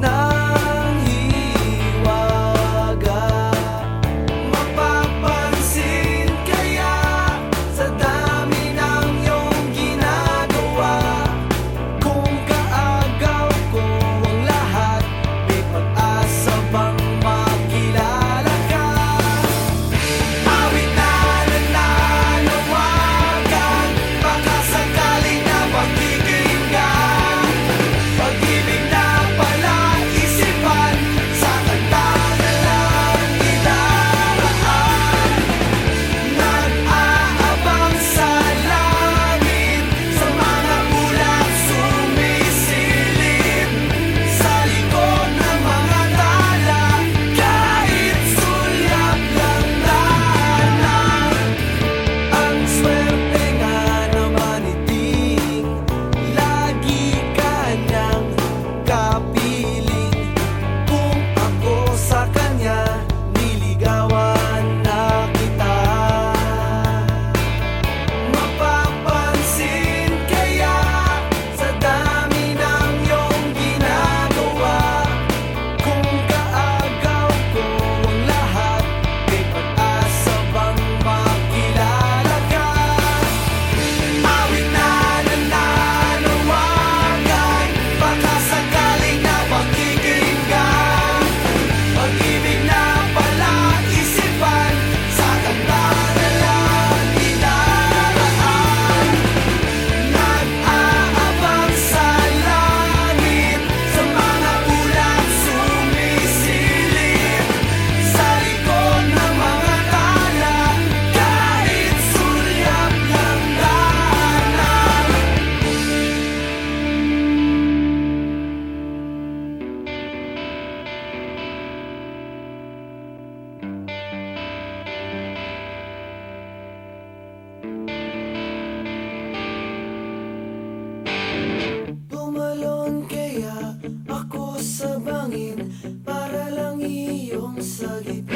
now. hangin Para lang iyong sagip